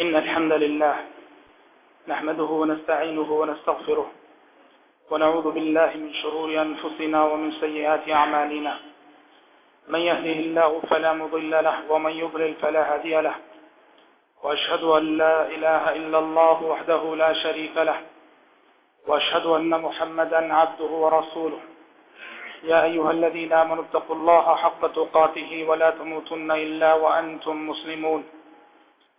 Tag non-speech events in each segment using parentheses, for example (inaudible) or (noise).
إن الحمد لله نحمده ونستعينه ونستغفره ونعوذ بالله من شرور أنفسنا ومن سيئات أعمالنا. من يهده الله فلا مضل له ومن يضلل فلا هادي له. وأشهد أن لا إله إلا الله وحده لا شريك له. وأشهد أن محمدا عبده ورسوله. يا أيها الذين آمنوا اتقوا الله حق تقاته ولا تموتن إلا وأنتم مسلمون.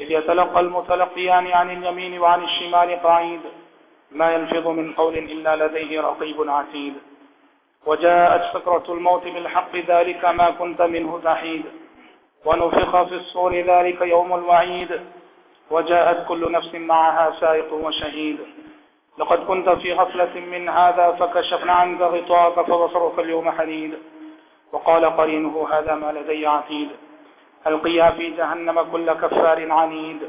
إذ يتلقى المتلقيان عن اليمين وعن الشمال قعيد ما ينفض من قول إلا لديه رقيب عتيد. وجاءت فكرة الموت بالحق، ذلك ما كنت منه زحيد ونفخ في الصور ذلك يوم الوعيد. وجاءت كل نفس معها سائق وشهيد. لقد كنت في غفلة من هذا، فكشفنا عنك غطاك فبصرك اليوم حديد. وقال قرينه، هذا ما لدي عتيد. ألقيها في جهنم كل كفار عنيد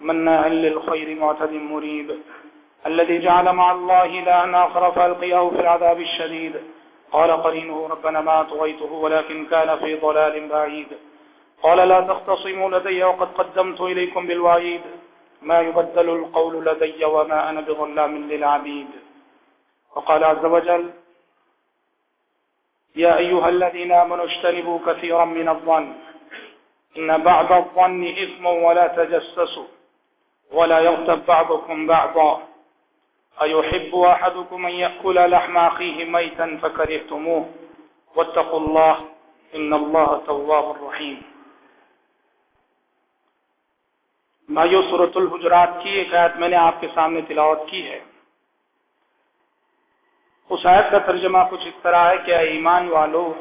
مناع للخير معتد مريب. الذي جعل مع الله إلها آخر فألقياه في العذاب الشديد. قال قرينه ربنا ما طغيته ولكن كان في ضلال بعيد. قال لا تختصموا لدي وقد قدمت إليكم بالوعيد. ما يبدل القول لدي وما أنا بظلام للعبيد. وقال عز وجل يا أيها الذين آمنوا اشتنبوا كثيرا من الظن. إن بعض الظن إثم ولا تجسسوا ولا يغتب بعضكم بعضا. أيحب أحدكم أن يأكل لحم أخيه ميتا فكرهتموه. واتقوا الله إن الله تواب الرحيم بھائیو صورت الحجرات کی ایک آیت میں نے آپ کے سامنے تلاوت کی ہے۔ اس آیت کا ترجمہ کچھ اس طرح ہے کہ ایمان والو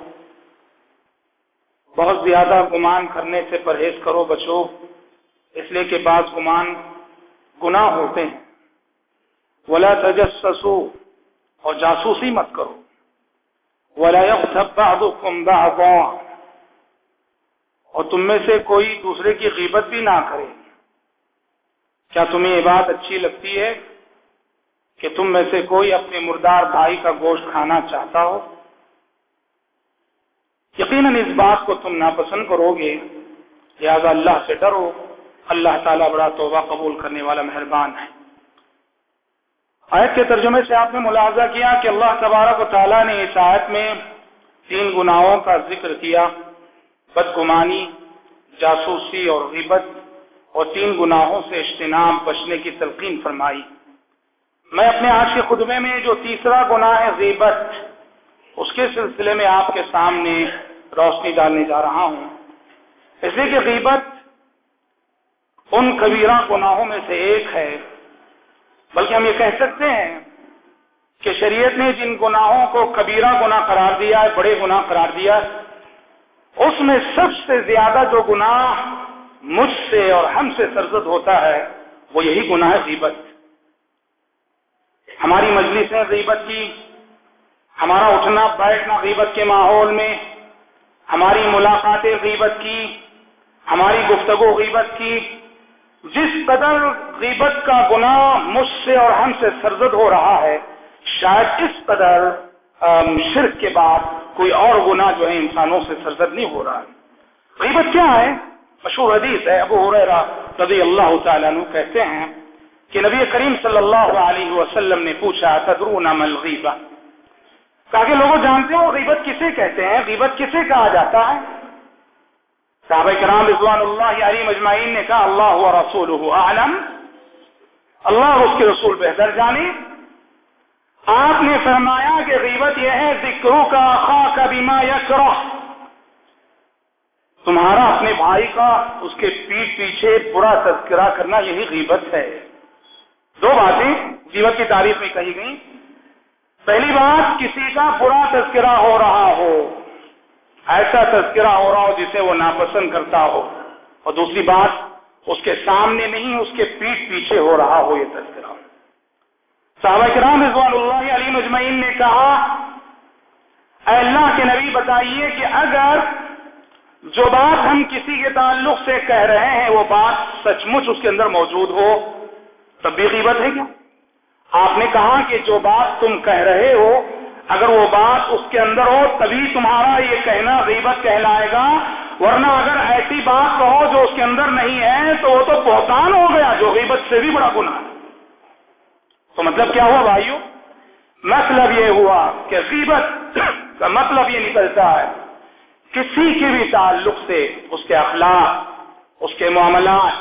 بہت زیادہ گمان کرنے سے پرہیز کرو بچو، اس لیے کہ بعض گمان گناہ ہوتے ہیں۔ ولا تجسسو اور جاسوسی مت کرو۔ ولا يغتب بعضكم بعضا، اور تم میں سے کوئی دوسرے کی غیبت بھی نہ کرے۔ کیا تمہیں یہ بات اچھی لگتی ہے کہ تم میں سے کوئی اپنے مردار بھائی کا گوشت کھانا چاہتا ہو؟ یقیناً اس بات کو تم ناپسند کرو گے لہٰذا اللہ سے ڈرو، اللہ تعالیٰ بڑا توبہ قبول کرنے والا مہربان ہے۔ آیت کے ترجمے سے آپ نے ملاحظہ کیا کہ اللہ تبارک و تعالیٰ نے اس آیت میں تین گناہوں کا ذکر کیا، بدگمانی، جاسوسی اور غیبت، اور تین گناہوں سے اجتناب، بچنے کی تلقین فرمائی۔ میں اپنے آج کے خطبے میں جو تیسرا گناہ ہے غیبت، اس کے سلسلے میں آپ کے سامنے روشنی ڈالنے جا رہا ہوں۔ اس لیے کہ غیبت ان کبیرہ گناہوں میں سے ایک ہے۔ بلکہ ہم یہ کہہ سکتے ہیں کہ شریعت نے جن گناہوں کو کبیرہ گناہ قرار دیا ہے، بڑے گناہ قرار دیا ہے، اس میں سب سے زیادہ جو گناہ مجھ سے اور ہم سے سرزد ہوتا ہے، وہ یہی گناہ ہے غیبت۔ ہماری مجلسیں غیبت کی، ہمارا اٹھنا، بیٹھنا غیبت کے ماحول میں ہماری ملاقاتیں غیبت کی، ہماری گفتگو غیبت کی۔ جس قدر غیبت کا گناہ مجھ سے اور ہم سے سرزد ہو رہا ہے، شاید اس قدر شرک کے بعد کوئی اور گناہ جو ہے انسانوں سے سرزد نہیں ہو رہا ہے۔ غیبت کیا ہے؟ مشہور حدیث ہے، ابو حریرہ رضی اللہ تعالیٰ عنہ کہتے ہیں کہ نبی کریم صلی اللہ علیہ وسلم نے پوچھا، تدرون ما الغیبہ؟ کہا کہ لوگوں جانتے ہو غیبت کسے کہتے ہیں، غیبت کسے کہا جاتا ہے؟ صحابہ کرام رضوان اللہ علی مجمعین نے کہا، اللہ و رسولہ اعلم، اللہ اس کے رسول بہتر جانے۔ آپ نے فرمایا کہ غیبت یہ ہے ذکروں کا خا کا بیما یا تمہارا اپنے بھائی کا اس کے پیٹ پیچھے برا تذکرہ کرنا یہی غیبت ہے۔ دو باتیں غیبت کی تعریف میں کہی گئی پہلی بات کسی کا برا تذکرہ ہو رہا ہو، ایسا تذکرہ ہو رہا ہو جسے وہ ناپسند کرتا ہو۔ اور دوسری بات، اس کے سامنے نہیں، اس کے پیٹ پیچھے ہو رہا ہو یہ تذکرہ۔ صحابہ کرام رضوان اللہ علی مجمعین نے کہا، اے اللہ کے نبی بتائیے کہ اگر جو بات ہم کسی کے تعلق سے کہہ رہے ہیں وہ بات سچ مچ اس کے اندر موجود ہو تب بھی غیبت ہے کیا؟ آپ نے کہا کہ جو بات تم کہہ رہے ہو، اگر وہ بات اس کے اندر ہو، تبھی تمہارا یہ کہنا غیبت کہلائے گا، ورنہ اگر ایسی بات کہو جو اس کے اندر نہیں ہے، تو وہ تو بہتان ہو گیا، جو غیبت سے بھی بڑا گناہ۔ ہے تو مطلب کیا ہوا بھائیو؟ مطلب یہ ہوا کہ غیبت (clears throat) کا مطلب یہ نکلتا ہے، کسی کے بھی تعلق سے اس کے اخلاق، اس کے معاملات،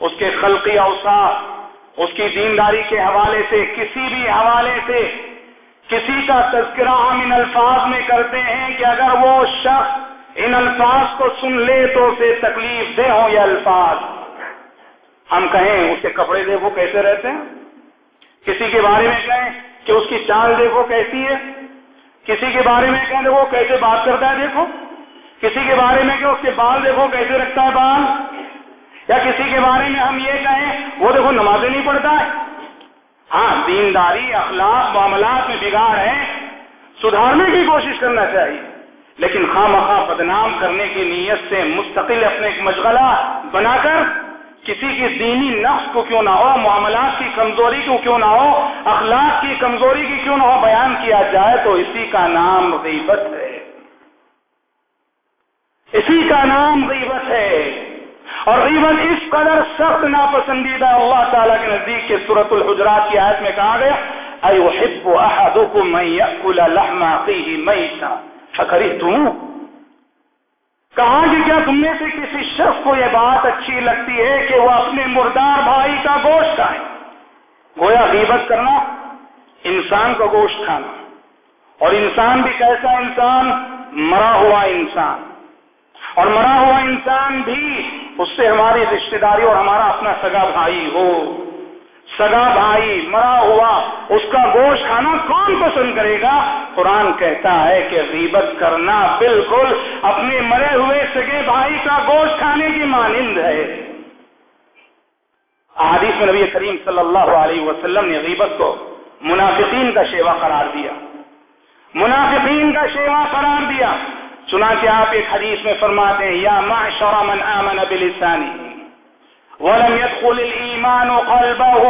اس کے خلقی اوساف اس کی دینداری کے حوالے سے، کسی بھی حوالے سے کسی کا تذکرہ ہم ان الفاظ میں کرتے ہیں کہ اگر وہ شخص ان الفاظ کو سن لے تو اسے تکلیف دے ہوں یہ الفاظ۔ ہم کہیں اس کے کپڑے دیکھو کیسے رہتے ہیں۔ کسی کے بارے میں کہیں کہ اس کی چال دیکھو کیسی ہے۔ کسی کے بارے میں کہیں دیکھو کیسے بات کرتا ہے دیکھو۔ کسی کے بارے میں کہ اس کے بال دیکھو کیسے رکھتا ہے بال۔ یا کسی کے بارے میں ہم یہ کہیں، وہ دیکھو نمازیں نہیں پڑھتا ہے۔ ہاں دینداری، اخلاق، معاملات میں بگاڑ ہے۔ سدھارنے کی کوشش کرنا چاہیے۔ لیکن خواہ مخواہ بدنام کرنے کی نیت سے مستقل اپنے ایک مشغلہ بنا کر کسی کی دینی نقص کو کیوں نہ ہو، معاملات کی کمزوری کو کیوں نہ ہو، اخلاق کی کمزوری کی کیوں نہ ہو بیان کیا جائے، تو اسی کا نام غیبت ہے۔ اسی کا نام غیبت ہے۔ اور غیبت اس قدر سخت ناپسندیدہ اللہ تعالیٰ کے نزدیک کے صورت الحجرات کی آیت میں کہا گیا ایحب احدکم من لحم کہا کہ کیا تم میں سے کسی شخص کو یہ بات اچھی لگتی ہے کہ وہ اپنے مردار بھائی کا گوشت کھائے؟ گویا غیبت کرنا، انسان کا گوشت کھانا۔ اور انسان بھی کیسا انسان؟ مرا ہوا انسان۔ اور مرا ہوا انسان بھی اس سے ہماری رشتے داری اور ہمارا اپنا سگا بھائی ہو۔ سگا بھائی مرا ہوا، اس کا گوشت کھانا کون پسند کرے گا؟ قرآن کہتا ہے کہ غیبت کرنا بالکل اپنے مرے ہوئے سگے بھائی کا گوشت کھانے کی مانند ہے۔ احادیث میں نبی کریم صلی اللہ علیہ وسلم نے غیبت کو منافقین کا شیوا قرار دیا۔ منافقین کا شیوا قرار دیا۔ چنانچہ آپ ایک حدیث میں فرماتے ہیں، یا معشر من آمن بلسانی، ولم يدخل الایمان قلبه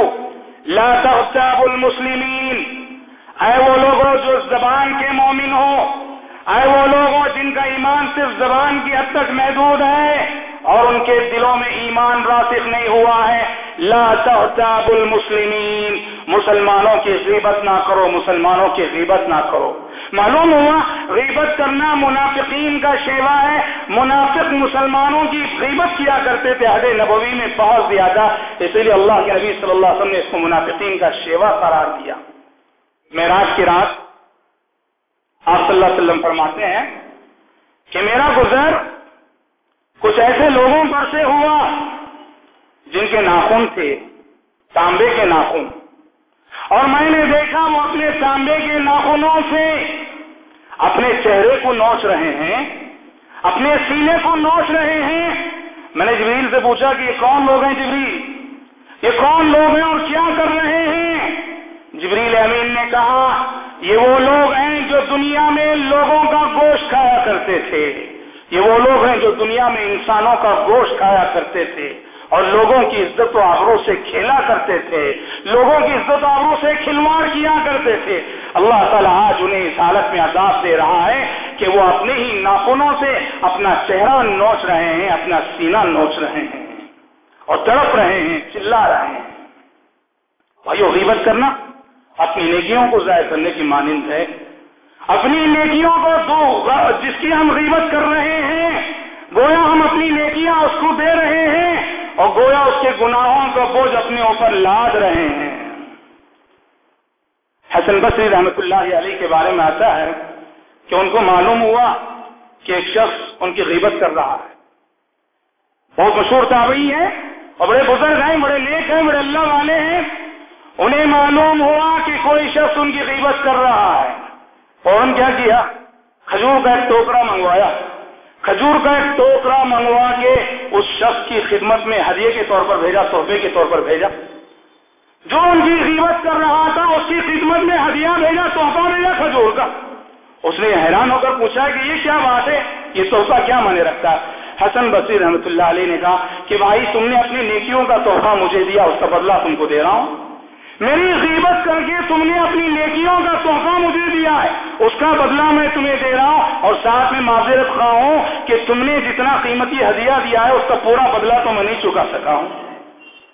لا تغتاب المسلمین۔ اے وہ لوگوں جو زبان کے مومن ہو، اے وہ لوگوں جن کا ایمان صرف زبان کی حد تک محدود ہے اور ان کے دلوں میں ایمان راسخ نہیں ہوا ہے، لا تغتاب المسلمین۔ مسلمانوں کی غیبت نہ کرو، مسلمانوں کی غیبت نہ کرو۔ معلوم ہوا غیبت کرنا منافقین کا شیوا ہے۔ منافق مسلمانوں کی غیبت کیا کرتے تھے حد نبوی میں بہت زیادہ۔ اسی لیے اللہ کے نبی صلی اللہ علیہ وسلم نے اس کو منافقین کا شیوا قرار دیا۔ معراج کی رات آپ صلی اللہ علیہ وسلم فرماتے ہیں کہ میرا گزر کچھ ایسے لوگوں پر سے ہوا جن کے ناخن تھے، تانبے کے ناخن۔ اور میں نے دیکھا وہ اپنے تانبے کے ناخنوں سے اپنے چہرے کو نوچ رہے ہیں، اپنے سینے کو نوچ رہے ہیں۔ میں نے جبریل سے پوچھا کہ یہ کون لوگ ہیں جبریل؟ یہ کون لوگ ہیں اور کیا کر رہے ہیں؟ جبریل امین نے کہا، یہ وہ لوگ ہیں جو دنیا میں لوگوں کا گوشت کھایا کرتے تھے۔ یہ وہ لوگ ہیں جو دنیا میں انسانوں کا گوشت کھایا کرتے تھے۔ اور لوگوں کی عزت و آبروں سے کھیلا کرتے تھے، لوگوں کی عزت و آبروں سے کھلواڑ کیا کرتے تھے۔ اللہ تعالیٰ آج انہیں اس حالت میں عذاب دے رہا ہے کہ وہ اپنے ہی ناخنوں سے اپنا چہرہ نوچ رہے ہیں، اپنا سینہ نوچ رہے ہیں اور تڑپ رہے ہیں، چلا رہے ہیں۔ بھائیو، غیبت کرنا اپنی نیکیوں کو ضائع کرنے کی مانند ہے۔ اپنی نیکیوں کو دو جس کی ہم غیبت کر رہے ہیں، گویا ہم اپنی نیکیاں اس کو دے رہے ہیں۔ اور گویا اس کے گناہوں کا بوجھ اپنے اوپر لاد رہے ہیں۔ حسن بصری رحمت اللہ علیہ کے بارے میں آتا ہے کہ ان کو معلوم ہوا کہ ایک شخص ان کی غیبت کر رہا ہے۔ بہت مشہور تابعی ہے اور بڑے بزرگ ہیں، بڑے نیک ہیں، بڑے اللہ والے ہیں۔ انہیں معلوم ہوا کہ کوئی شخص ان کی غیبت کر رہا ہے۔ فوراً کیا کیا؟ کھجور کا ایک ٹوکرا منگوایا۔ کھجور کا ایک ٹوکرا منگوا کے اس شخص کی خدمت میں ہدیے کے طور پر بھیجا، تحفے کے طور پر بھیجا۔ جو ان کی غیبت کر رہا تھا، اس کی خدمت میں ہدیہ بھیجا، تحفہ بھیجا کھجور کا۔ اس نے حیران ہو کر پوچھا کہ یہ کیا بات ہے؟ یہ تحفہ کیا مانے رکھتا ہے؟ حسن بصیر رحمتہ اللہ علیہ نے کہا کہ بھائی، تم نے اپنی نیکیوں کا تحفہ مجھے دیا، اس کا بدلہ تم کو دے رہا ہوں۔ میری غیبت کر کے تم نے اپنی نیکیوں کا تحفہ مجھے دیا ہے۔ اس کا بدلہ میں تمہیں دے رہا ہوں اور ساتھ میں معذرت خواہ ہوں کہ تم نے جتنا قیمتی ہدیہ دیا ہے، اس کا پورا بدلہ تو میں نہیں چکا سکا ہوں۔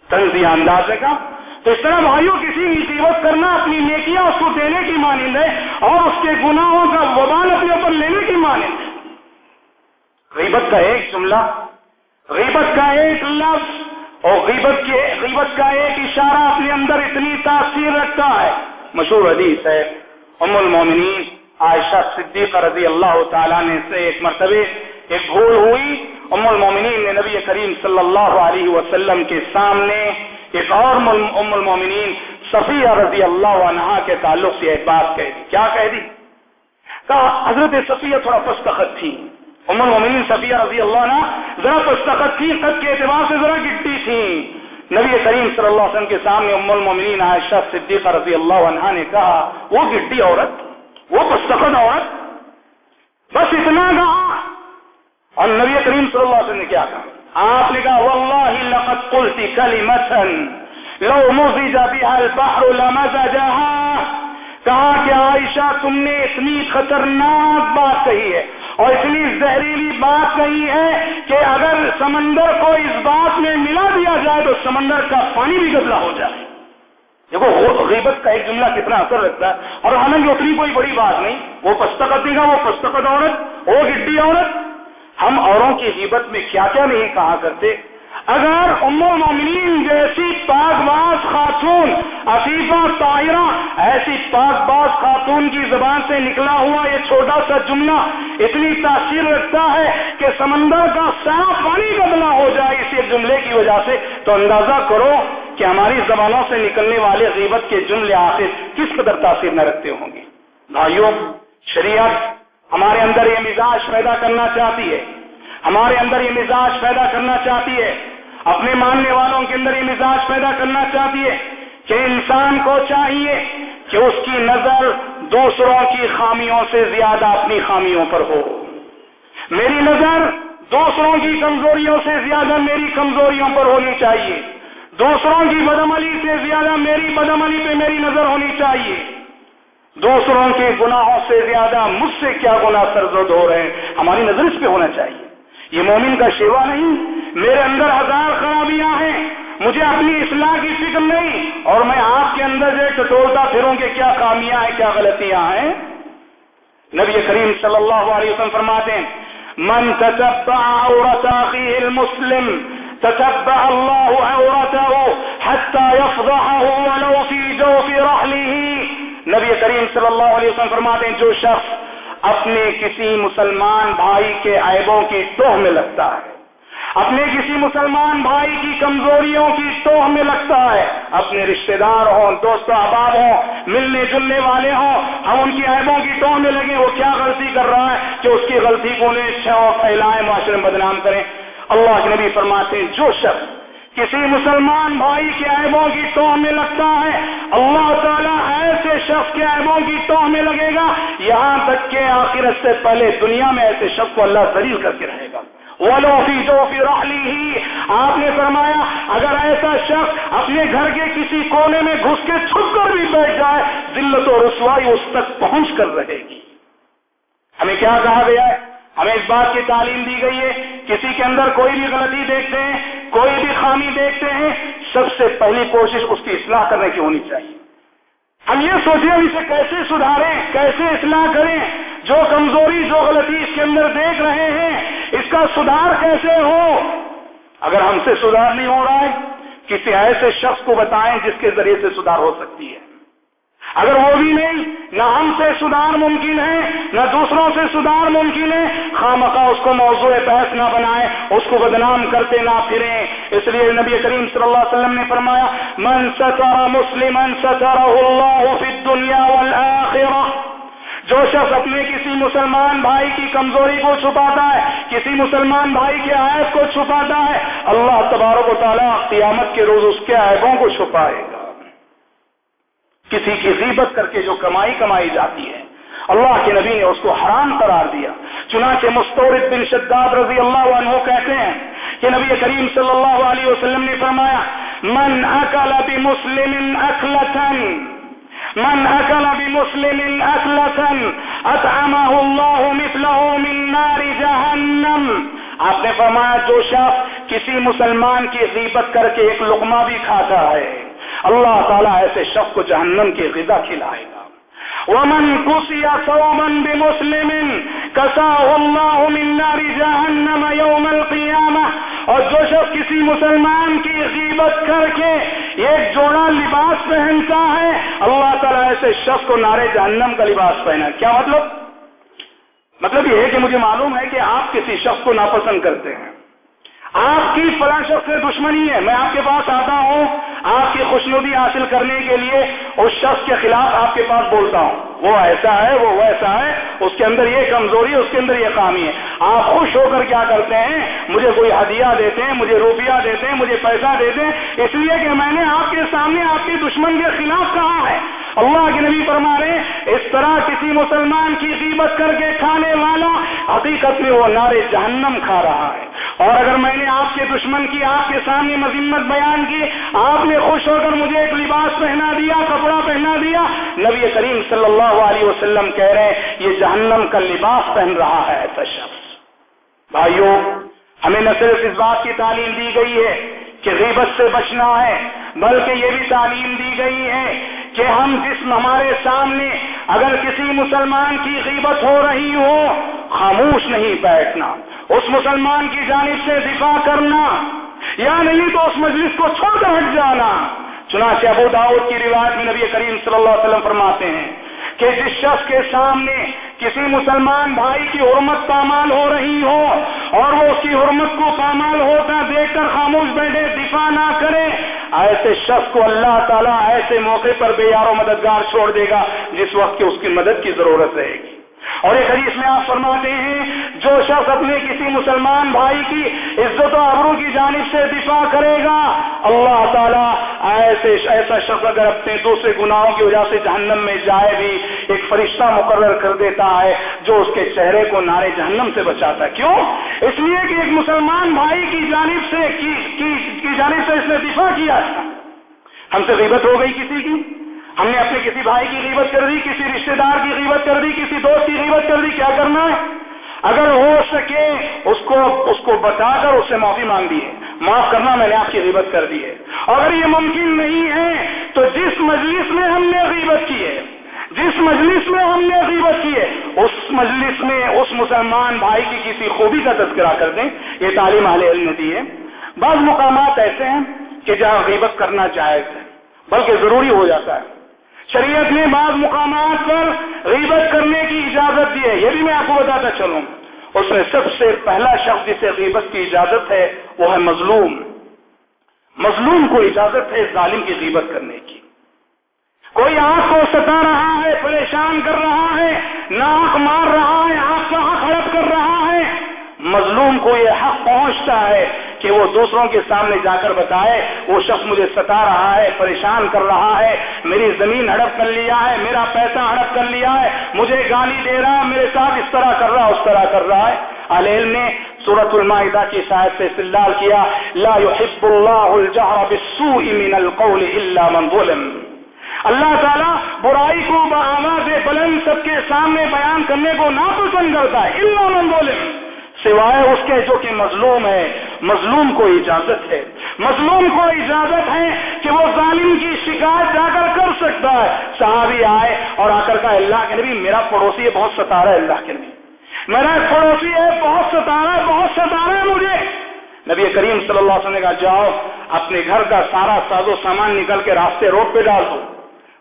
تنزیہ انداز کا تو اس طرح بھائیوں کسی مصیبت کرنا اپنی نیکیاں اس کو دینے کی مانند ہے اور اس کے گناہوں کا وبال اپنے اوپر لینے کی مانند۔ ہے غیبت کا ایک جملہ، غیبت کا ایک لفظ۔ اور غیبت کے غیبت کا ایک اشارہ اپنے اندر اتنی تاثیر رکھتا ہے۔ مشہور حدیث ہے، ام المومنین عائشہ صدیقہ رضی اللہ تعالیٰ نے سے ایک مرتبہ ایک بھول ہوئی۔ ام المومنین نے نبی کریم صلی اللہ علیہ وسلم کے سامنے ایک اور ام المومنین صفیہ رضی اللہ عنہا کے تعلق سے ایک بات کہہ دی۔ کیا کہہ دی؟ کہا، حضرت صفیہ تھوڑا پستخط تھی ام المومنین صفیہ رضی اللہ عنہ ذرا پستخط تھی قد کے اعتبار سے ذرا گٹی تھی۔ نبی کریم صلی اللہ علیہ وسلم کے سامنے ام المومنین عائشہ صدیقہ رضی اللہ عنہ نے کہا، وہ گٹی عورت، وہ پستخط عورت، بس اتنا کہا اور نبی کریم صلی اللہ علیہ وسلم نے کیا کہا؟ آپ نے کہا، واللہ لقد قلت کلمتا لو مزج بها البحر لمزجها کہا کہ عائشہ، تم نے اتنی خطرناک بات کہی ہے۔ اور اتنی زہریلی بات نہیں ہے کہ اگر سمندر کو اس بات میں ملا دیا جائے تو سمندر کا پانی بھی گدلا ہو جائے۔ دیکھو غیبت کا ایک جملہ کتنا اثر رکھتا ہے۔ اور حالانکہ اتنی کوئی بڑی بات نہیں۔ وہ پستخت دے گا وہ پستخت عورت، وہ گڈی عورت۔ ہم اوروں کی غیبت میں کیا کیا نہیں کہا کرتے؟ اگر ام المومنین جیسی پاک باز خاتون، عفیفہ، طاہرہ، ایسی پاک باز خاتون کی زبان سے نکلا ہوا یہ چھوٹا سا جملہ اتنی تاثیر رکھتا ہے کہ سمندر کا صاف پانی بدلا ہو جائے اسی جملے کی وجہ سے، تو اندازہ کرو کہ ہماری زبانوں سے نکلنے والے غیبت کے جملے آخر کس قدر تاثیر نہ رکھتے ہوں گے۔ بھائیوں، شریعت ہمارے اندر یہ مزاج پیدا کرنا چاہتی ہے۔ ہمارے اندر یہ مزاج پیدا کرنا چاہتی ہے۔ اپنے ماننے والوں کے اندر یہ مزاج پیدا کرنا چاہتی ہے کہ انسان کو چاہیے کہ اس کی نظر دوسروں کی خامیوں سے زیادہ اپنی خامیوں پر ہو۔ میری نظر دوسروں کی کمزوریوں سے زیادہ میری کمزوریوں پر ہونی چاہیے۔ دوسروں کی بدملی سے زیادہ میری بدملی پہ میری نظر ہونی چاہیے۔ دوسروں کے گناہوں سے زیادہ مجھ سے کیا گناہ سرزد ہو رہے ہیں؟ ہماری نظر اس پہ ہونا چاہیے۔ یہ مومن کا شیوا نہیں، میرے اندر ہزار خرابیاں ہیں، مجھے اپنی اصلاح کی فکر نہیں، اور میں آپ کے اندر جو ٹٹولتا پھروں کہ کیا خامیاں ہیں، کیا غلطیاں ہیں۔ نبی کریم صلی اللہ علیہ وسلم فرماتے ہیں، من تتبع عورت اخیه المسلم، تتبع الله عورته حتى يفضحه ولو في جوف رحله. نبی کریم صلی اللہ علیہ وسلم فرماتے ہیں، جو شخص اپنے کسی مسلمان بھائی کے عیبوں کی توہ میں لگتا ہے۔ اپنے کسی مسلمان بھائی کی کمزوریوں کی توہ میں لگتا ہے۔ اپنے رشتہ دار ہوں، دوست احباب ہوں، ملنے جلنے والے ہوں، ہم ان کی عیبوں کی توہ میں لگیں وہ کیا غلطی کر رہا ہے کہ اس کی غلطی کو انہیں پھیلائیں معاشرے میں بدنام کریں۔ اللہ کے نبی فرماتے ہیں، جو شخص کسی مسلمان بھائی کے عیبوں کی توہ میں لگتا ہے، اللہ تعالیٰ ایسے شخص کے عیبوں کی توہ میں لگے گا۔ یہاں تک کہ آخرت سے پہلے دنیا میں ایسے شخص کو اللہ ذلیل کر کے رہے گا۔ جو رحلی ہی آپ نے فرمایا، اگر ایسا شخص اپنے گھر کے کسی کونے میں گھس کے چھپ کر بھی بیٹھ جائے، ذلت و رسوائی اس تک پہنچ کر رہے گی۔ ہمیں کیا کہا گیا ہے؟ ہمیں اس بات کی تعلیم دی گئی ہے، کسی کے اندر کوئی بھی غلطی دیکھتے ہیں کوئی بھی خامی دیکھتے ہیں، سب سے پہلی کوشش اس کی اصلاح کرنے کی ہونی چاہیے۔ ہم یہ سوچیں ہم اسے کیسے سدھاریں، کیسے اصلاح کریں؟ جو کمزوری، جو غلطی اس کے اندر دیکھ رہے ہیں، اس کا سدھار کیسے ہو؟ اگر ہم سے سدھار نہیں ہو رہا ہے، کسی ایسے شخص کو بتائیں جس کے ذریعے سے سدھار ہو سکتی ہے۔ اگر وہ بھی نہیں، نہ ہم سے سدھار ممکن ہے، نہ دوسروں سے سدھار ممکن ہے۔ خواہ اس کو موضوع بحث نہ بنائے، اس کو بدنام کرتے نہ پھریں۔ اس لیے نبی کریم صلی اللہ علیہ وسلم نے فرمایا، من ستر مسلم اللہ فی الدنیا والآخرہ. جو شخص اپنے کسی مسلمان بھائی کی کمزوری کو چھپاتا ہے، کسی مسلمان بھائی کے عائب کو چھپاتا ہے، اللہ تبارک و تعالیٰ قیامت کے روز اس کے عائبوں کو چھپائے گا۔ کسی کی غیبت کر کے جو کمائی کمائی جاتی ہے۔ اللہ کے نبی نے اس کو حرام قرار دیا۔ چنانچہ مستورد بن شداد رضی اللہ عنہ کہتے ہیں کہ نبی کریم صلی اللہ علیہ وسلم نے فرمایا، من اکل بمسلم اکلتن من اکل بمسلم اکلتن اطعمه اللہ مثله من نار جہنم. آپ نے فرمایا، جو شخص کسی مسلمان کی غیبت کر کے ایک لقمہ بھی کھاتا ہے۔ اللہ تعالیٰ ایسے شخص کو جہنم کی غذا کھلائے گا. ومن كسي صوما بمسلم كساه الله من نار جهنم يوم القيامة اور جو شخص کسی مسلمان کی غیبت کر کے ایک جوڑا لباس پہنتا ہے، اللہ تعالیٰ ایسے شخص کو نارے جہنم کا لباس پہنا کیا مطلب؟ مطلب یہ ہے کہ مجھے معلوم ہے کہ آپ کسی شخص کو ناپسند کرتے ہیں۔ آپ کی فلاں شخص سے دشمنی ہے، میں آپ کے پاس آتا ہوں، آپ کی خوشنودی حاصل کرنے کے لیے اس شخص کے خلاف آپ کے پاس بولتا ہوں۔ وہ ایسا ہے، وہ ویسا ہے، اس کے اندر یہ کمزوری، اس کے اندر یہ خامی ہے۔ آپ خوش ہو کر کیا کرتے ہیں؟ مجھے کوئی ہدیہ دیتے ہیں، مجھے روپیہ دیتے ہیں، مجھے پیسہ دیتے ہیں۔ اس لیے کہ میں نے آپ کے سامنے آپ کے دشمن کے خلاف کہا ہے۔ اللہ کے نبی فرما رہے اس طرح کسی مسلمان کی قیمت کر کے کھانے والا حقیقت میں وہ نارے جہنم کھا رہا ہے۔ اور اگر میں نے آپ کے دشمن کی آپ کے سامنے مذمت بیان کی، آپ نے خوش ہو کر مجھے ایک لباس پہنا دیا، کپڑا پہنا دیا، نبی کریم صلی اللہ علیہ وسلم کہہ رہے ہیں، یہ جہنم کا لباس پہن رہا ہے ایسا شخص۔ بھائیوں ہمیں نہ صرف اس بات کی تعلیم دی گئی ہے کہ غیبت سے بچنا ہے، بلکہ یہ بھی تعلیم دی گئی ہے کہ ہم جسم ہمارے سامنے اگر کسی مسلمان کی غیبت ہو رہی ہو، خاموش نہیں بیٹھنا۔ اس مسلمان کی جانب سے دفاع کرنا، یا نہیں تو اس مجلس کو چھوڑ کر ہٹ جانا۔ چنانچہ ابو داؤد کی روایت میں نبی کریم صلی اللہ علیہ وسلم فرماتے ہیں کہ جس شخص کے سامنے کسی مسلمان بھائی کی حرمت پامال ہو رہی ہو اور وہ اس کی حرمت کو پامال ہوتا دیکھ کر خاموش بیٹھے، دفاع نہ کرے، ایسے شخص کو اللہ تعالیٰ ایسے موقع پر بے یار و مددگار چھوڑ دے گا جس وقت کی اس کی مدد کی ضرورت رہے گی۔ اور ایک حدیث میں آپ فرماتے ہیں جو شخص اپنے کسی مسلمان بھائی کی عزت و ابرو کی جانب سے دفاع کرے گا اللہ تعالیٰ ایسے ایسا شخص اگر اپنے دوسرے گناہوں کی وجہ سے جہنم میں جائے بھی ایک فرشتہ مقرر کر دیتا ہے جو اس کے چہرے کو نارے جہنم سے بچاتا ہے۔ کیوں؟ اس لیے کہ ایک مسلمان بھائی کی جانب سے کی, کی, کی جانب سے اس نے دفاع کیا۔ ہم سے غیبت ہو گئی کسی کی؟ ہم نے اپنے کسی بھائی کی غیبت کر دی، کسی رشتہ دار کی غیبت کر دی، کسی دوست کی غیبت کر دی، کیا کرنا ہے؟ اگر ہو سکے اس کو اس کو بتا کر اس سے معافی مانگ دی ہے۔ معاف کرنا میں نے آپ کی غیبت کر دی ہے۔ اگر یہ ممکن نہیں ہے، تو جس مجلس میں ہم نے غیبت کی ہے، جس مجلس میں ہم نے غیبت کی ہے، اس مجلس میں اس مسلمان بھائی کی کسی خوبی کا تذکرہ کر دیں۔ یہ تعلیم علیہ علم نے دی ہے۔ بعض مقامات ایسے ہیں کہ جہاں غیبت کرنا جائز ہے، بلکہ ضروری ہو جاتا ہے۔ شریعت نے بعض مقامات پر غیبت کرنے کی اجازت دی ہے۔ یہ بھی میں آپ کو بتاتا چلوں۔ اس میں سب سے پہلا شخص جسے غیبت کی اجازت ہے، وہ ہے مظلوم۔ مظلوم کو اجازت ہے ظالم کی غیبت کرنے کی۔ کوئی آنکھ کو ستا رہا ہے، پریشان کر رہا ہے ناک مار رہا ہے، آنکھ کا حق ہڑپ کر رہا ہے، مظلوم کو یہ حق پہنچتا ہے۔ کہ وہ دوسروں کے سامنے جا کر بتائے، وہ شخص مجھے ستا رہا ہے، پریشان کر رہا ہے، میری زمین ہڑپ کر لیا ہے، میرا پیسہ ہڑپ کر لیا ہے، مجھے گالی دے رہا ہے، میرے ساتھ اس طرح کر رہا اس طرح کر رہا ہے۔ علیل نے سورت المائدہ کی شاید سے استدلال کیا، لا يحب اللہ الجہر بالسوء من القول الا من ظلم۔ اللہ تعالیٰ برائی کو بآواز بلند سب کے سامنے بیان کرنے کو ناپسند کرتا ہے، الا من ظلم۔ سوائے اس کے جو کہ مظلوم ہے، مظلوم کو اجازت ہے۔ مظلوم کو اجازت ہے کہ وہ ظالم کی شکایت جا کر کر سکتا ہے۔ صحابی آئے اور آ کر کا اللہ کے نبی، میرا پڑوسی ہے، بہت ستا رہا ہے اللہ کے نبی۔ میرا پڑوسی ہے، بہت ستا رہا ہے، بہت ستا رہا ہے مجھے۔ نبی کریم صلی اللہ علیہ وسلم نے کہا، جاؤ، اپنے گھر کا سارا ساز و سامان نکل کے راستے روڈ پہ ڈال دو۔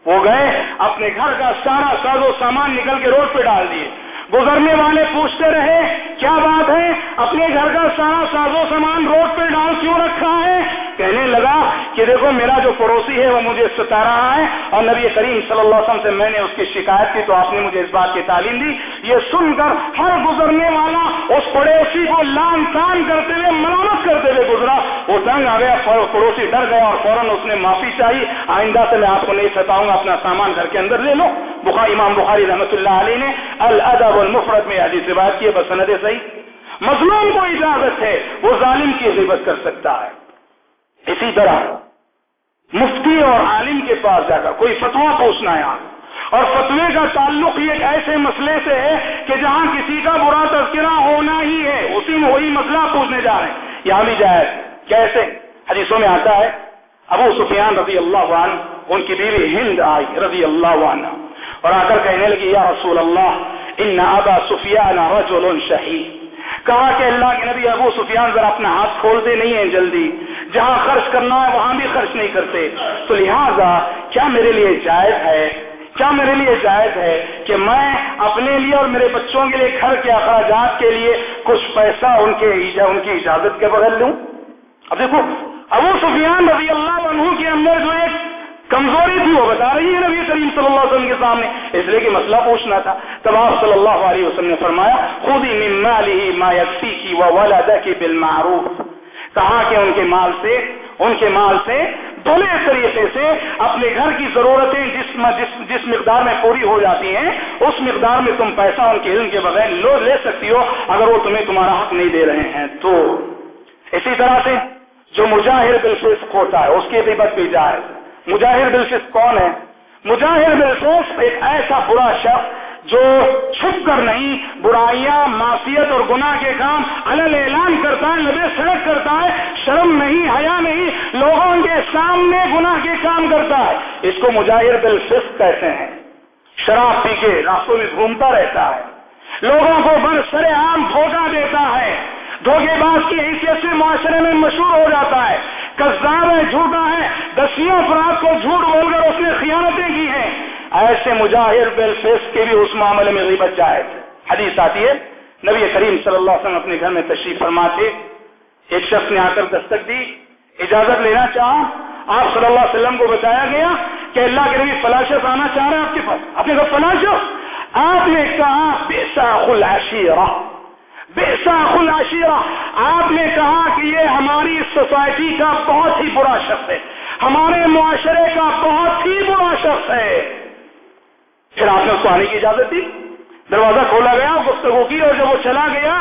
وہ گئے، اپنے گھر کا سارا ساز و سامان نکل کے روڈ پہ ڈال دیے۔ گزرنے والے پوچھتے رہے، کیا بات ہے؟ اپنے گھر کا سارا ساز و سامان روڈ پہ ڈال کیوں رکھا ہے؟ کہنے لگا کہ دیکھو میرا جو پڑوسی ہے وہ مجھے ستا رہا ہے اور نبی کریم صلی اللہ علیہ وسلم سے میں نے اس کی شکایت کی تو آپ نے مجھے اس بات کی تعلیم دی۔ یہ سن کر ہر گزرنے والا اس پڑوسی کو لان تان کرتے ہوئے ملامت کرتے ہوئے گزرا۔ وہ تنگ آ گیا پڑوسی ڈر گیا اور فوراً اس نے معافی چاہی۔ آئندہ سے میں آپ کو نہیں ستاؤں گا، اپنا سامان گھر کے اندر لے لو۔ بخاری، امام بخاری رحمۃ اللہ علیہ نے الادب المفرد میں حدیث سے بات کی ہے بسند صحیح۔ مظلوم کو اجازت ہے، وہ ظالم کی غیبت کر سکتا ہے۔ اسی طرح مفتی اور عالم کے پاس جا کر کوئی فتوا پوچھنا ہے اور فتوے کا تعلق ایک ایسے مسئلے سے ہے کہ جہاں کسی کا برا تذکرہ ہونا ہی ہے، اسی میں وہی مسئلہ پوچھنے جا رہے ہیں۔ یہاں بھی جائے کیسے؟ حدیثوں میں آتا ہے، ابو سفیان رضی اللہ عنہ، ان کی بیوی ہند آئی رضی اللہ عنہ، اور آ کر کہنے لگی، یا رسول اللہ، ان ابا سفیان رجل شہید. کہا کہ اللہ کے نبی ابو سفیان ذرا اپنا ہاتھ کھولتے نہیں ہیں جلدی۔ جہاں خرچ کرنا ہے وہاں بھی خرچ نہیں کرتے۔ تو لہذا کیا میرے لیے جائز ہے؟ کیا میرے لیے جائز ہے کہ میں اپنے لیے اور میرے بچوں کے لیے گھر کے اخراجات کے لیے کچھ پیسہ ان کے ان کی اجازت کے بغیر لوں؟ اب دیکھو، ابو سفیان رضی اللہ عنہ کے اندر جو ایک کمزوری تھی، وہ بتا رہی ہے نبی کریم صلی اللہ علیہ وسلم کے سامنے۔ اس لیے کہ مسئلہ پوچھنا تھا۔ تب آپ صلی اللہ علیہ وسلم نے فرمایا خود ہی ممالی ما یکسی کی وہ ولادہ کی بالمعروف۔ کہا کہ ان کے مال سے، ان کے مال سے بھلے طریقے سے اپنے گھر کی ضرورتیں جس جس جس مقدار میں پوری ہو جاتی ہیں، اس مقدار میں تم پیسہ ان کے علم کے بغیر لو، لے سکتی ہو اگر وہ تمہیں تمہارا حق نہیں دے رہے ہیں۔ تو اسی طرح سے جو مجاہر بالفسق ہوتا ہے، اس کی عبت بھی جائے مجاہر بالفسق کون ہے؟ مجاہر بالفسق ایک ایسا برا شخص جو چھپ کر نہیں، برائیاں معافیت اور گناہ کے کام الل اعلان کرتا ہے لبے سڑک کرتا ہے، شرم نہیں، حیا نہیں، لوگوں کے سامنے گناہ کے کام کرتا ہے۔ اس کو مجاہر بالفسق کہتے ہیں۔ شراب پی کے راستوں میں گھومتا رہتا ہے۔ لوگوں کو بر سر عام دھوکہ دیتا ہے۔ دھوکے باز کی حیثیت سے معاشرے میں مشہور ہو جاتا ہے۔ کذاب ہے، جھوٹا ہے۔ دسیوں افراد کو جھوٹ بول کر اس نے خیانتیں کی ہیں۔ ایسے مجاہر بالفیس کے بھی اس معاملے میں غیبت جائے حدیث آتی ہے، نبی کریم صلی اللہ علیہ وسلم اپنے گھر میں تشریف فرما تھے ایک شخص نے آ کر دستک دی، اجازت لینا چاہا، آپ صلی اللہ علیہ وسلم کو بتایا گیا کہ اللہ کے نبی فلاں شخص آنا چاہ رہے ہیں آپ کے پاس۔ آپ نے کہا فلاں شخص؟ آپ نے کہا بے ساخل بے ساخل آپ نے کہا کہ یہ ہماری سوسائٹی کا بہت ہی برا شخص ہے، ہمارے معاشرے کا بہت ہی برا شخص ہے۔ پھر آپ نے اس کو آنے کی اجازت دی، دروازہ کھولا گیا، گفتگو کی اور جب وہ چلا گیا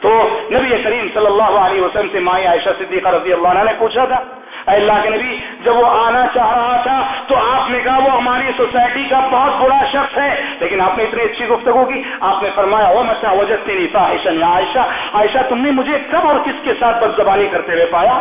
تو نبی کریم صلی اللہ علیہ وسلم سے مائی عائشہ صدیقہ رضی اللہ عنہ نے پوچھا تھا، اے اللہ کے نبی، جب وہ آنا چاہ رہا تھا تو آپ نے کہا وہ ہماری سوسائٹی کا بہت برا شخص ہے، لیکن آپ نے اتنی اچھی گفتگو کی، آپ نے فرمایا وہ مسا وجہ سے عائشہ عائشہ تم نے مجھے کب اور کس کے ساتھ بد زبانی کرتے ہوئے پایا؟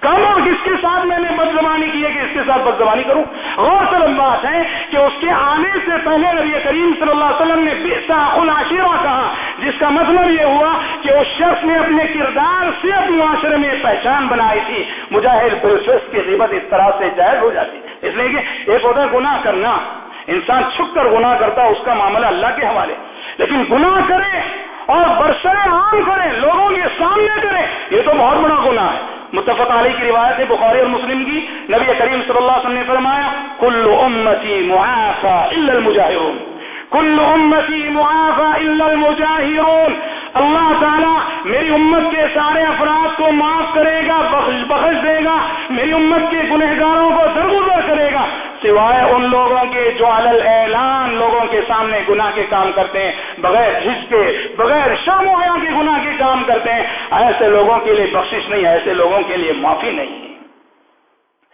کم اور کس کے ساتھ میں نے بد زبانی کی ہے کہ اس کے ساتھ بد زبانی کروں؟ غور طلب بات ہے کہ اس کے آنے سے پہلے نبی کریم صلی اللہ علیہ وسلم نے بے عاشرہ کہا، جس کا مطلب یہ ہوا کہ اس شخص نے اپنے کردار سے اپنے معاشرے میں پہچان بنائی تھی۔ مجاہد بالفس کی غیبت اس طرح سے جائز ہو جاتی۔ اس لیے کہ ایک ہوتا ہے گناہ کرنا۔ انسان چھپ کر گناہ کرتا اس کا معاملہ اللہ کے حوالے۔ لیکن گناہ کرے اور برسرے عام کرے، لوگوں کے سامنے کرے، یہ تو بہت بڑا گناہ ہے۔ متفق علی کی روایت ہے، بخاری اور مسلم کی۔ نبی کریم صلی اللہ علیہ وسلم نے فرمایا، کل امتی معافا الا المجاہرون. کل امتی معافا الا المجاہرون. اللہ تعالیٰ میری امت کے سارے افراد کو معاف کرے گا، بخش بخش دے گا، میری امت کے گنہگاروں کو درگزر کرے گا۔ سوائے ان لوگوں کے جو علل اعلان لوگوں کے سامنے گناہ کے کام کرتے ہیں، بغیر کے، بغیر شام کے گناہ کے کام کرتے ہیں۔ ایسے لوگوں کے لیے بخشش نہیں ہے ایسے لوگوں کے لیے معافی نہیں۔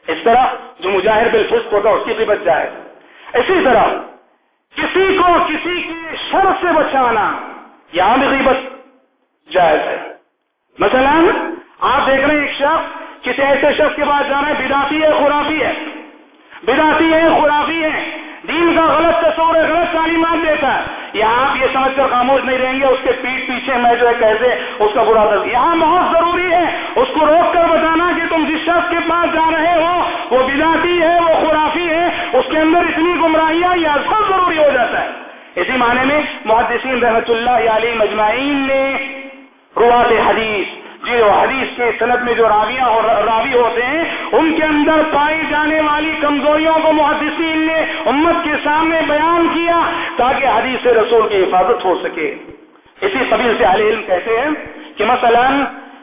اس طرح جو مجاہر بالفسق ہوتا اس کی بھی بچ جائے۔ اسی طرح کسی کو کسی کی شر سے بچانا یہاں بھی غیبت جائز ہے۔ مثلا آپ دیکھ رہے ہیں ایک شخص، کسی ایسے شخص کے پاس جانا ہے بداسی ہے، خرافی ہے۔ بداسی ہے، خرافی ہے۔ دین کا غلط تصور ہے، غلط تعلیمات دیتا ہے۔ یہاں آپ یہ سمجھ کر خاموش نہیں رہیں گے، اس کے پیٹ پیچھے میں جو ہے کیسے اس کا برا درد یہاں بہت ضروری ہے، اس کو روک کر بتانا کہ تم جس شخص کے پاس جا رہے ہو، وہ بداتی ہے، وہ خرافی ہے، اس کے اندر اتنی گمراہیاں، یہ اصل ضروری ہو جاتا ہے۔ اسی معنی میں محدثین رحمت اللہ علی مجمعین نے روات حدیث جی حدیث کے صنعت میں جو راویاں اور راوی ہوتے ہیں، ان کے اندر پائی جانے والی کمزوریوں کو محدثین نے امت کے سامنے بیان کیا تاکہ حدیث رسول کی حفاظت ہو سکے۔ اسی قبیل سے اہل علم کہتے ہیں کہ مثلا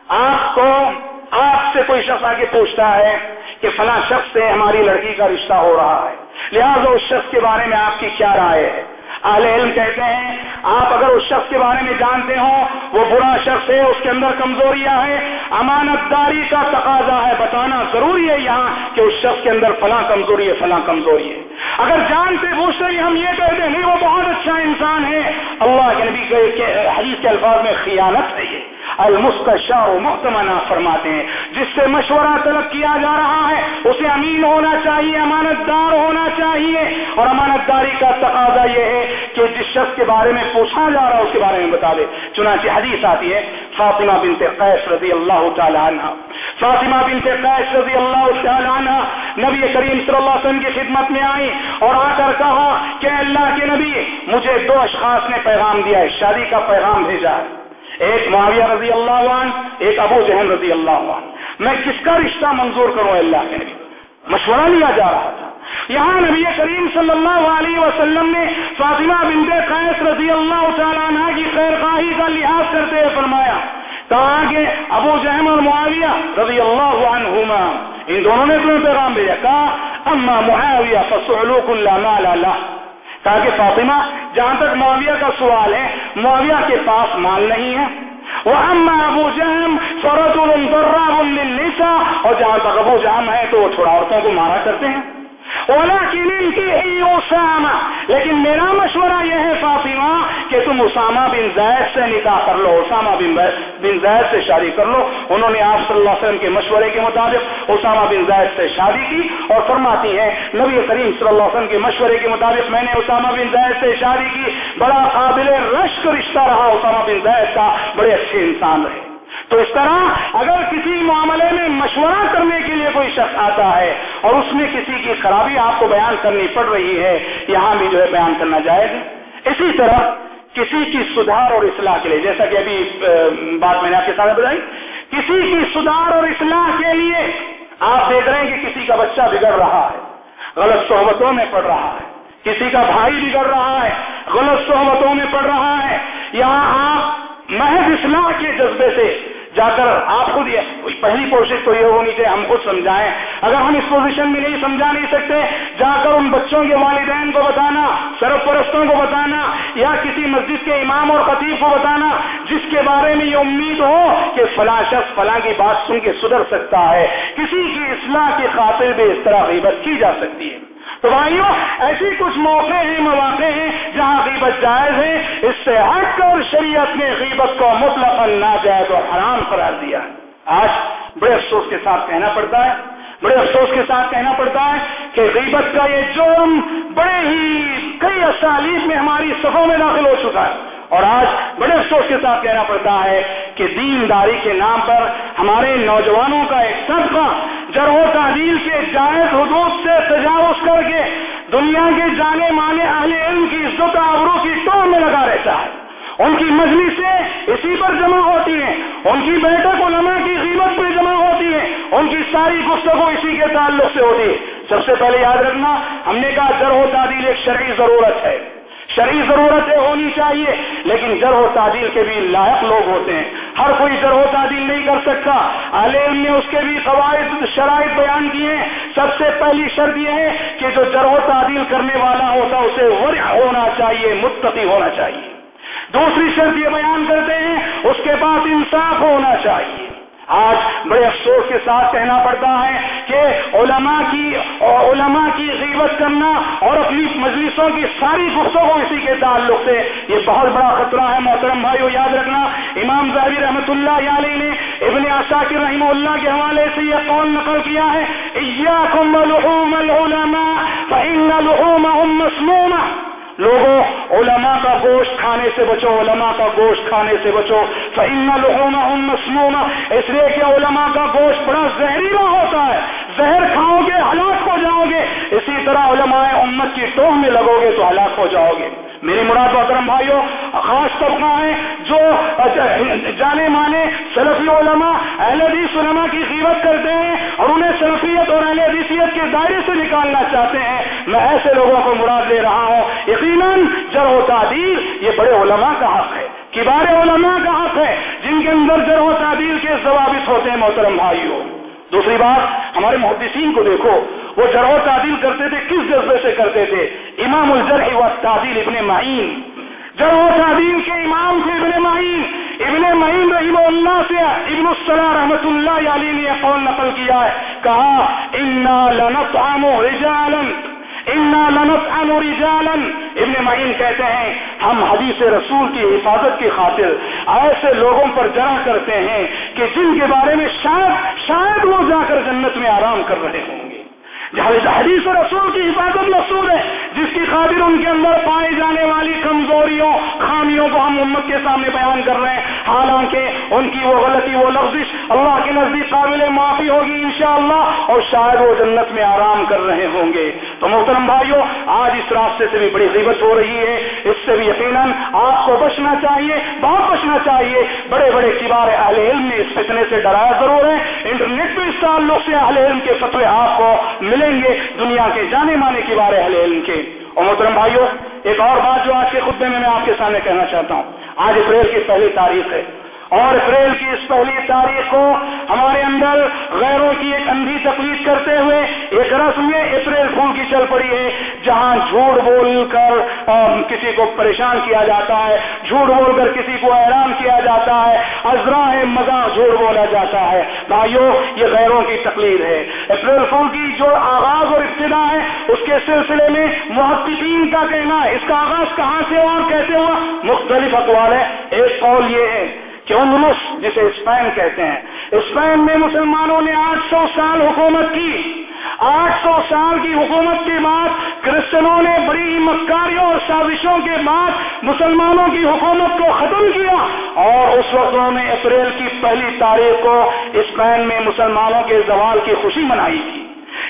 آپ کو، آپ سے کوئی شخص آگے پوچھتا ہے کہ فلاں شخص سے ہماری لڑکی کا رشتہ ہو رہا ہے، لہٰذا اس شخص کے بارے میں آپ کی کیا رائے ہے؟ اہل علم کہتے ہیں آپ اگر اس شخص کے بارے میں جانتے ہوں، وہ برا شخص ہے، اس کے اندر کمزوریاں ہیں، امانت داری کا تقاضا ہے، بتانا ضروری ہے یہاں کہ اس شخص کے اندر فلاں کمزوری ہے، فلاں کمزوری ہے۔ اگر جانتے پوچھتے ہی ہم یہ کہتے ہیں، نہیں، وہ بہت اچھا انسان ہے۔ اللہ کے نبی کے حدیث کے الفاظ میں خیانت ہے یہ۔ المسکشا محتمنا فرماتے ہیں۔ جس سے مشورہ طلب کیا جا رہا ہے، اسے امین ہونا چاہیے امانت دار ہونا چاہیے۔ اور امانت داری کا تقاضا یہ ہے کہ جس شخص کے بارے میں پوچھا جا رہا ہے، اس کے بارے میں بتا دے۔ چنانچہ حدیث آتی ہے، فاطمہ بنت قیس رضی اللہ تعالی عنہ۔ فاطمہ بنت قیس رضی اللہ تعالی عنہ نبی کریم صلی اللہ علیہ وسلم کی خدمت میں آئی اور آ کر کہا کہ اللہ کے نبی، مجھے دو اشخاص نے پیغام دیا ہے، شادی کا پیغام بھیجا ہے۔ ایک معاویہ رضی اللہ عنہ، ایک ابو جہن رضی اللہ عنہ۔ میں کس کا رشتہ منظور کروں اللہ کے نبی؟ مشورہ لیا جا رہا تھا۔ یہاں نبی کریم صلی اللہ علیہ وسلم نے فاطمہ بنت قیس رضی اللہ تعالیٰ عنہ کی خیر خواہی کا لحاظ کرتے ہوئے فرمایا کہا کہ ابو جہم اور معاویہ رضی اللہ عنہما، ان دونوں نے تمہیں پیغام بھیجا۔ کہا، اما معاویہ فسعلوک اللہ مال تاکہ کہا کہ فاطمہ جہاں تک معاویہ کا سوال ہے، معاویہ کے پاس مال نہیں ہے۔ وہ اما ابو جہم فرت النساء اور جہاں تک ابو جہم ہے تو وہ چھوڑا عورتوں کو مارا کرتے ہیں۔ اسامہ۔ لیکن میرا مشورہ یہ ہے فاطمہ کہ تم اسامہ بن زید سے نکاح کر لو، اسامہ بن بن زید سے شادی کر لو۔ انہوں نے آپ صلی اللہ علیہ وسلم کے مشورے کے مطابق اسامہ بن زید سے شادی کی اور فرماتی ہیں، نبی کریم صلی اللہ علیہ وسلم کے مشورے کے مطابق میں نے اسامہ بن زید سے شادی کی۔ بڑا قابل رشک رشتہ رہا اسامہ بن زید کا، بڑے اچھے انسان رہے۔ تو اس طرح اگر کسی معاملے میں مشورہ کرنے کے لیے کوئی شخص آتا ہے اور اس میں کسی کی خرابی آپ کو بیان کرنی پڑ رہی ہے، یہاں بھی جو ہے بیان کرنا جائز اسی طرح کسی کی سدھار اور اصلاح کے لیے، جیسا کہ ابھی بات میں نے آپ کے سامنے بتائی، کسی کی سدھار اور اصلاح کے لیے آپ دیکھ رہے ہیں کہ کسی کا بچہ بگڑ رہا ہے، غلط صحبتوں میں پڑ رہا ہے۔ کسی کا بھائی بگڑ رہا ہے، غلط صحبتوں میں پڑ رہا ہے۔ یہاں آپ محض اصلاح کے جذبے سے جا کر آپ خود پہلی کوشش تو یہ ہونی چاہیے ہم خود سمجھائیں۔ اگر ہم اس پوزیشن میں نہیں سمجھا نہیں سکتے، جا کر ان بچوں کے والدین کو بتانا سرف پرستوں کو بتانا، یا کسی مسجد کے امام اور خطیب کو بتانا، جس کے بارے میں یہ امید ہو کہ فلاں شخص فلاں کی بات سن کے سدھر سکتا ہے۔ کسی کی اصلاح کی خاطر بھی اس طرح غیبت کی جا سکتی ہے۔ تو بھائیوں ایسی کچھ موقع ہیں مواقع ہیں جہاں غیبت جائز ہے، اس سے ہٹ کر شریعت نے غیبت کو مطلق ناجائز اور حرام قرار دیا۔ آج بڑے افسوس کے ساتھ کہنا پڑتا ہے، بڑے افسوس کے ساتھ کہنا پڑتا ہے کہ غیبت کا یہ جرم بڑے ہی، کئی اسالیب میں ہماری صفوں میں داخل ہو چکا ہے۔ اور آج بڑے افسوس کے ساتھ کہنا پڑتا ہے کہ دین داری کے نام پر ہمارے نوجوانوں کا ایک طبقہ جرح و تعدیل کے جائز حدود سے تجاوز کر کے دنیا کے جانے مانے اہل علم کی عزت آبروں کی ٹو میں لگا رہتا ہے۔ ان کی مجلسیں اسی پر جمع ہوتی ہیں۔ ان کی بیٹھک علماء کی قیمت پہ جمع ہوتی ہے ان کی ساری گفتگو اسی کے تعلق سے ہوتی ہے۔ سب سے پہلے یاد رکھنا، ہم نے کہا جرح و تعدیل ایک شرعی ضرورت ہے۔ شرعی ضرورتیں ہونی چاہیے، لیکن جر و تعدیل کے بھی لائق لوگ ہوتے ہیں۔ ہر کوئی جر و تعدیل نہیں کر سکتا۔ عالم نے اس کے بھی قواعد شرائط بیان کیے ہیں۔ سب سے پہلی شرط یہ ہے کہ جو جر و تعدیل کرنے والا ہوتا اسے ورع ہونا چاہیے، متقی ہونا چاہیے۔ دوسری شرط یہ بیان کرتے ہیں، اس کے پاس انصاف ہونا چاہیے۔ آج بڑے افسوس کے ساتھ کہنا پڑتا ہے کہ علماء کی علماء کی غیبت کرنا اور اپنی مجلسوں کی ساری گفتگو اسی کے تعلق سے، یہ بہت بڑا خطرہ ہے، محترم بھائی یاد رکھنا، امام زہبی رحمۃ اللہ علیہ نے ابن عشاکر رحمہ اللہ کے حوالے سے یہ قول نقل کیا ہے لحومهم مسمومہ لوگوں، علماء کا گوشت کھانے سے بچو، علماء کا گوشت کھانے سے بچو۔ فن لوگوں مسموم۔ اس لیے کہ علماء کا گوشت بڑا زہریلا ہوتا ہے۔ زہر کھاؤ گے، ہلاک ہو جاؤ گے۔ اسی طرح علماء امت کی ٹوہ میں لگو گے تو ہلاک ہو جاؤ گے۔ میری مراد محترم بھائیوں خاص طبقہ ہے جو اچھا، جانے مانے سلفی علماء، اہل حدیث علماء کی قیمت کرتے ہیں اور انہیں سلفیت اور اہل حدیثیت کے دائرے سے نکالنا چاہتے ہیں۔ میں ایسے لوگوں کو مراد لے رہا ہوں۔ یقیناً جر و تعدیل یہ بڑے علماء کا حق ہے۔ کبار علماء کا حق ہے جن کے اندر جر و تعدیل کے ضوابط ہوتے ہیں، محترم بھائیوں دوسری بات، ہمارے محدثین کو دیکھو۔ وہ جرح و تعدیل کرتے تھے، کس جذبے سے کرتے تھے؟ امام الجرح و تعدیل ابن معین۔ جرح و تعدیل کے امام تھے ابن معین ابن معین رحیم اللہ سے ابن الصلاح رحمت اللہ علی نے قول نقل کیا ہے، کہا، انا لنطعم رجالا، انا لنطعم رجالا۔ ابن معین کہتے ہیں، ہم حدیث رسول کی حفاظت کی خاطر ایسے لوگوں پر جرا کرتے ہیں کہ جن کے بارے میں شاید شاید وہ جا کر جنت میں آرام کر رہے ہوں۔ گے حدیث رسول کی حفاظت مقصود ہے، جس کی خاطر ان کے اندر پائی جانے والی کمزوریوں، خامیوں کو ہم امت کے سامنے بیان کر رہے ہیں۔ حالانکہ ان کی وہ غلطی، وہ لفظش اللہ کے نزدیک قابل معافی ہوگی انشاءاللہ اور شاید وہ جنت میں آرام کر رہے ہوں گے۔ تو محترم بھائیوں آج اس راستے سے بھی بڑی غیبت ہو رہی ہے۔ اس سے بھی یقیناً آپ کو بچنا چاہیے بہت بچنا چاہیے۔ بڑے بڑے کبار اہل علم نے اس فتنے سے ڈرایا ضرور ہے۔ انٹرنیٹ پہ اس تعلق سے اہل علم کے فتوے آپ کو ملیں گے۔ دنیا کے جانے مانے کے بارے اہل علم کے۔ اور محترم بھائیوں ایک اور بات جو آج کے خطبے میں میں آپ کے سامنے کہنا چاہتا ہوں۔ آج اپریل کی پہلی تاریخ ہے۔ اور اپریل کی اس پہلی تاریخ کو ہمارے اندر غیروں کی ایک اندھی تقلید کرتے ہوئے ایک رسم میں اپریل پھول کی چل پڑی ہے، جہاں جھوٹ بول کر کسی کو پریشان کیا جاتا ہے، جھوٹ بول کر کسی کو حیران کیا جاتا ہے ازرا ہے مزہ جھوٹ بولا جاتا ہے۔ بھائیوں یہ غیروں کی تقلید ہے۔ اپریل پھول کی جو آغاز اور ابتدا ہے، اس کے سلسلے میں محققین کا کہنا ہے۔ اس کا آغاز کہاں سے اور کیسے ہوا؟ مختلف اقوال ہے ایک قول یہ ہے کہ انس جسے اسپین کہتے ہیں۔ اسپین میں مسلمانوں نے آٹھ سو سال حکومت کی۔ آٹھ سو سال کی حکومت کے بعد کرسچنوں نے بڑی مکاریوں اور سازشوں کے بعد مسلمانوں کی حکومت کو ختم کیا۔ اور اس وقت انہوں نے اپریل کی پہلی تاریخ کو اسپین میں مسلمانوں کے زوال کی خوشی منائی تھی۔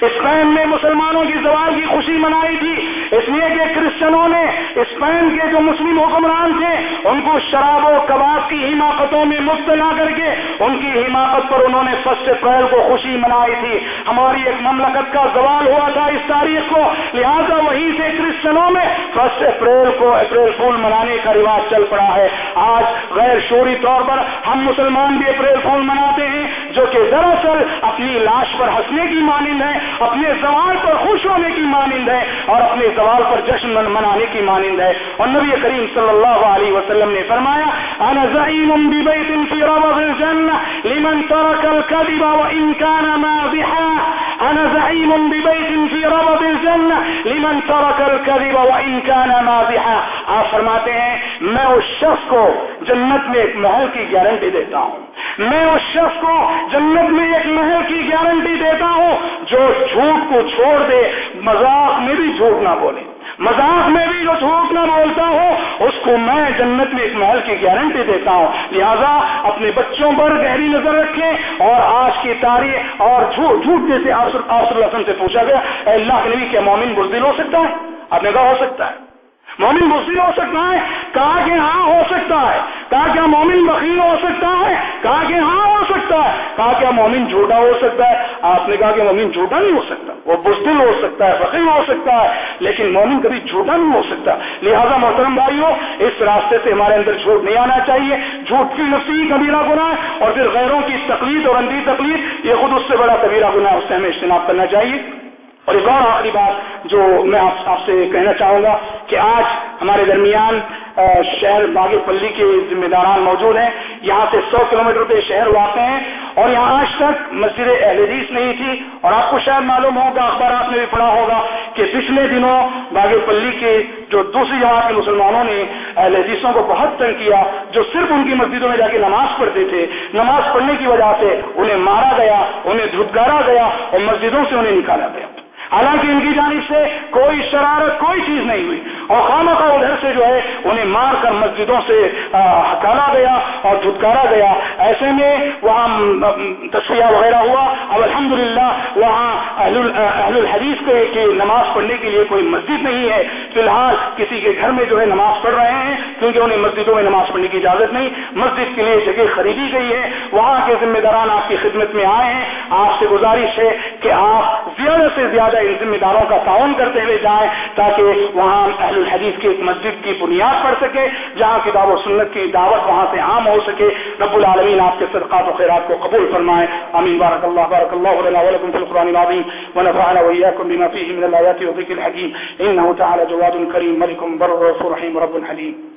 اسپین میں مسلمانوں کی زوال کی خوشی منائی تھی۔ اس لیے کہ کرسچنوں نے اسپین کے جو مسلم حکمران تھے، ان کو شراب و کباب کی حماقتوں میں مبتلا کر کے ان کی حماقت پر انہوں نے فرسٹ اپریل کو خوشی منائی تھی۔ ہماری ایک مملکت کا زوال ہوا تھا اس تاریخ کو۔ لہذا وہیں سے کرسچنوں میں فرسٹ اپریل کو اپریل فول منانے کا رواج چل پڑا ہے۔ آج غیر شوری طور پر ہم مسلمان بھی اپریل فول مناتے ہیں۔ جو کہ دراصل اپنی لاش پر ہنسنے کی مانند ہے اپنے زوال پر خوش ہونے کی مانند ہے اور اپنے زوال پر جشن منانے کی مانند ہے اور نبی کریم صلی اللہ علیہ وسلم نے فرمایا، انا زعیم ببیت فی ربض الجنہ لمن ترک الكذب وان كان مازحا انا زعیم ببیت فی ربض الجنہ لمن ترک الكذب وان كان مازحا آپ فرماتے ہیں، میں اس شخص کو جنت میں ایک محل کی گارنٹی دیتا ہوں۔ میں اس شخص کو جنت میں ایک محل کی گارنٹی دیتا ہوں جو جھوٹ کو چھوڑ دے۔ مذاق میں بھی جھوٹ نہ بولے۔ مذاق میں بھی جو جھوٹ نہ بولتا ہوں اس کو میں جنت میں ایک محل کی گارنٹی دیتا ہوں۔ لہذا اپنے بچوں پر گہری نظر رکھیں اور آج کی تاریخ اور جھوٹ جھوٹ جیسے وسلم سے پوچھا گیا، اے اللہ کے نبی کیا مومن بزدل ہو سکتا ہے؟ آپ نے کہا ہو سکتا ہے۔ مومن مسلم ہو سکتا ہے، کہا کہ ہاں ہو سکتا ہے، کہا کیا مومن بخیل ہو سکتا ہے، کہا کہ ہاں ہو سکتا ہے، کہا کیا مومن جھوٹا ہو سکتا ہے۔ آپ نے کہا کہ مومن جھوٹا نہیں ہو سکتا، وہ بزدل ہو سکتا ہے، فقیر ہو سکتا ہے، لیکن مومن کبھی جھوٹا نہیں ہو سکتا۔ لہذا محترم بھائیوں اس راستے سے ہمارے اندر جھوٹ نہیں آنا چاہیے۔ جھوٹ کی نفسی کبیرہ گنا ہے اور پھر غیروں کی تقلید اور اندھی تقلید، یہ خود اس سے بڑا کبیرہ گنا اس سے ہمیں اجتناب کرنا چاہیے۔ اور ایک اور آخری بات جو میں آپ آپ سے کہنا چاہوں گا کہ آج ہمارے درمیان شہر باغ پلی کے ذمہ داران موجود ہیں۔ یہاں سے سو کلومیٹر پہ شہر واقع ہیں اور یہاں آج تک مسجد اہل نہیں تھی۔ اور آپ کو شاید معلوم ہوگا، اخبارات میں بھی پڑھا ہوگا کہ پچھلے دنوں باغ پلی کے جو دوسری جماعت کے مسلمانوں نے اہل کو بہت تنگ کیا، جو صرف ان کی مسجدوں میں جا کے نماز پڑھتے تھے۔ نماز پڑھنے کی وجہ سے انہیں مارا گیا، انہیں دھتکارا گیا اور مسجدوں سے انہیں نکالا گیا۔ حالانکہ ان کی جانب سے کوئی شرارت کوئی چیز نہیں ہوئی۔ اور خانوں کا ادھر سے جو ہے انہیں مار کر مسجدوں سے ہکالا گیا اور دھتکارا گیا۔ ایسے میں وہاں تصویہ وغیرہ ہوا۔ اب الحمد وہاں اہل الحدیث کے نماز پڑھنے کے لیے کوئی مسجد نہیں ہے۔ فی الحال کسی کے گھر میں جو ہے نماز پڑھ رہے ہیں، کیونکہ انہیں مسجدوں میں نماز پڑھنے کی اجازت نہیں۔ مسجد کے لیے جگہ خریدی گئی ہے۔ وہاں کے ذمہ داران آپ کی خدمت میں آئے ہیں۔ آپ سے گزارش ہے کہ آپ زیادہ سے زیادہ ان ذمہ داروں کا تعاون کرتے ہوئے جائیں تاکہ وہاں اہل الحدیث کی ایک مسجد کی بنیاد پڑ سکے، جہاں کتاب و سنت کی دعوت وہاں سے عام ہو سکے۔ رب العالمین آپ کے صدقات و خیرات کو قبول فرمائے۔ امین بارک اللہ بارک اللہ لنا ولکم فی القرآن العظیم۔ ونفعنا وإياكم بما فيه من الآيات وذكر الحكيم إنه تعالى جواد كريم ملك بر رحيم رب حليم